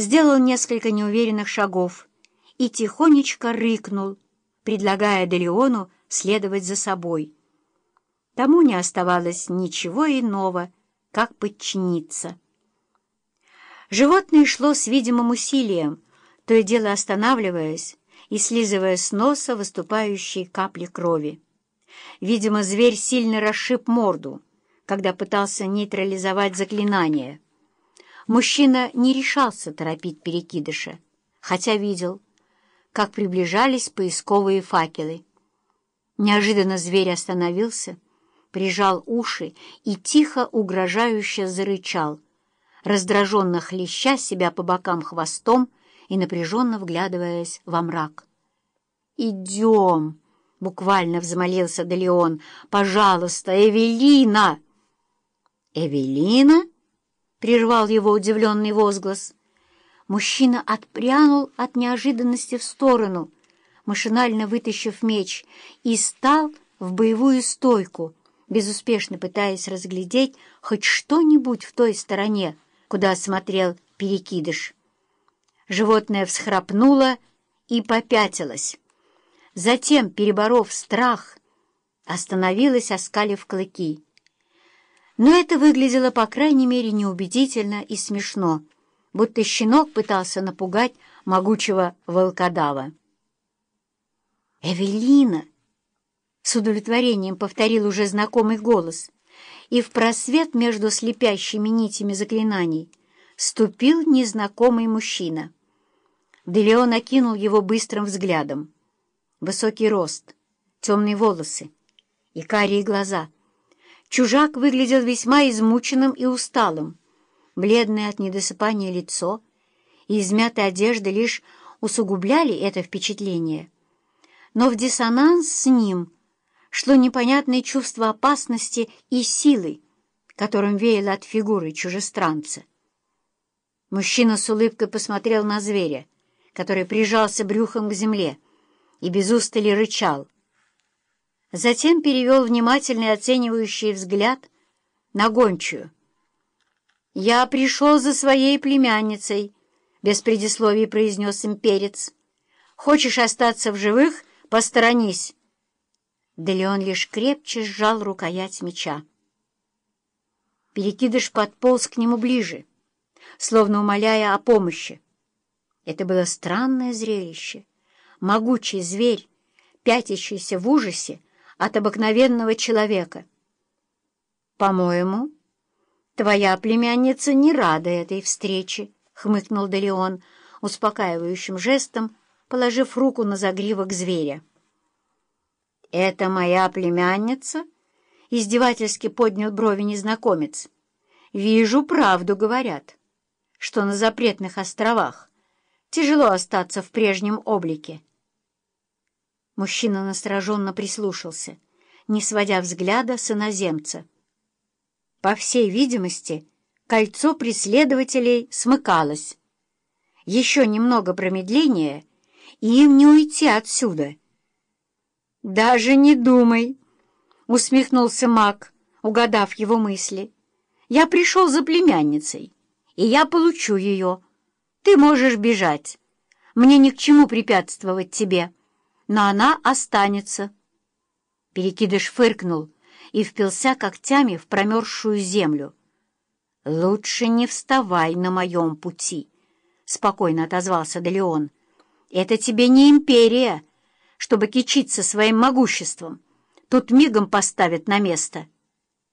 сделал несколько неуверенных шагов и тихонечко рыкнул, предлагая Делеону следовать за собой. Тому не оставалось ничего иного, как подчиниться. Животное шло с видимым усилием, то и дело останавливаясь и слизывая с носа выступающие капли крови. Видимо, зверь сильно расшиб морду, когда пытался нейтрализовать заклинание. Мужчина не решался торопить перекидыша, хотя видел, как приближались поисковые факелы. Неожиданно зверь остановился, прижал уши и тихо угрожающе зарычал, раздраженно хлеща себя по бокам хвостом и напряженно вглядываясь во мрак. «Идем!» — буквально взмолился Делеон. «Пожалуйста, Эвелина!» «Эвелина?» — прервал его удивленный возглас. Мужчина отпрянул от неожиданности в сторону, машинально вытащив меч, и стал в боевую стойку, безуспешно пытаясь разглядеть хоть что-нибудь в той стороне, куда смотрел перекидыш. Животное всхрапнуло и попятилось. Затем, переборов страх, остановилось, оскалив клыки. Но это выглядело, по крайней мере, неубедительно и смешно, будто щенок пытался напугать могучего волкодава. «Эвелина!» — с удовлетворением повторил уже знакомый голос, и в просвет между слепящими нитями заклинаний ступил незнакомый мужчина. Делеон окинул его быстрым взглядом. Высокий рост, темные волосы и карие глаза — Чужак выглядел весьма измученным и усталым. Бледное от недосыпания лицо и измятая одежда лишь усугубляли это впечатление. Но в диссонанс с ним шло непонятное чувство опасности и силы, которым веяло от фигуры чужестранца. Мужчина с улыбкой посмотрел на зверя, который прижался брюхом к земле и без устали рычал — Затем перевел внимательный оценивающий взгляд на гончую. «Я пришел за своей племянницей», — без предисловий произнес имперец. «Хочешь остаться в живых? Посторонись». Да Леон лишь крепче сжал рукоять меча. Перекидыш подполз к нему ближе, словно умоляя о помощи. Это было странное зрелище. Могучий зверь, пятящийся в ужасе, от обыкновенного человека. «По-моему, твоя племянница не рада этой встрече», — хмыкнул Делеон, успокаивающим жестом, положив руку на загривок зверя. «Это моя племянница?» — издевательски поднял брови незнакомец. «Вижу, правду говорят, что на запретных островах тяжело остаться в прежнем облике». Мужчина настороженно прислушался, не сводя взгляда с иноземца. По всей видимости, кольцо преследователей смыкалось. Еще немного промедления, и им не уйти отсюда. «Даже не думай!» — усмехнулся маг, угадав его мысли. «Я пришел за племянницей, и я получу ее. Ты можешь бежать. Мне ни к чему препятствовать тебе» но она останется. Перекидыш фыркнул и впился когтями в промерзшую землю. «Лучше не вставай на моем пути», — спокойно отозвался Делеон. «Это тебе не империя, чтобы кичиться своим могуществом. Тут мигом поставят на место».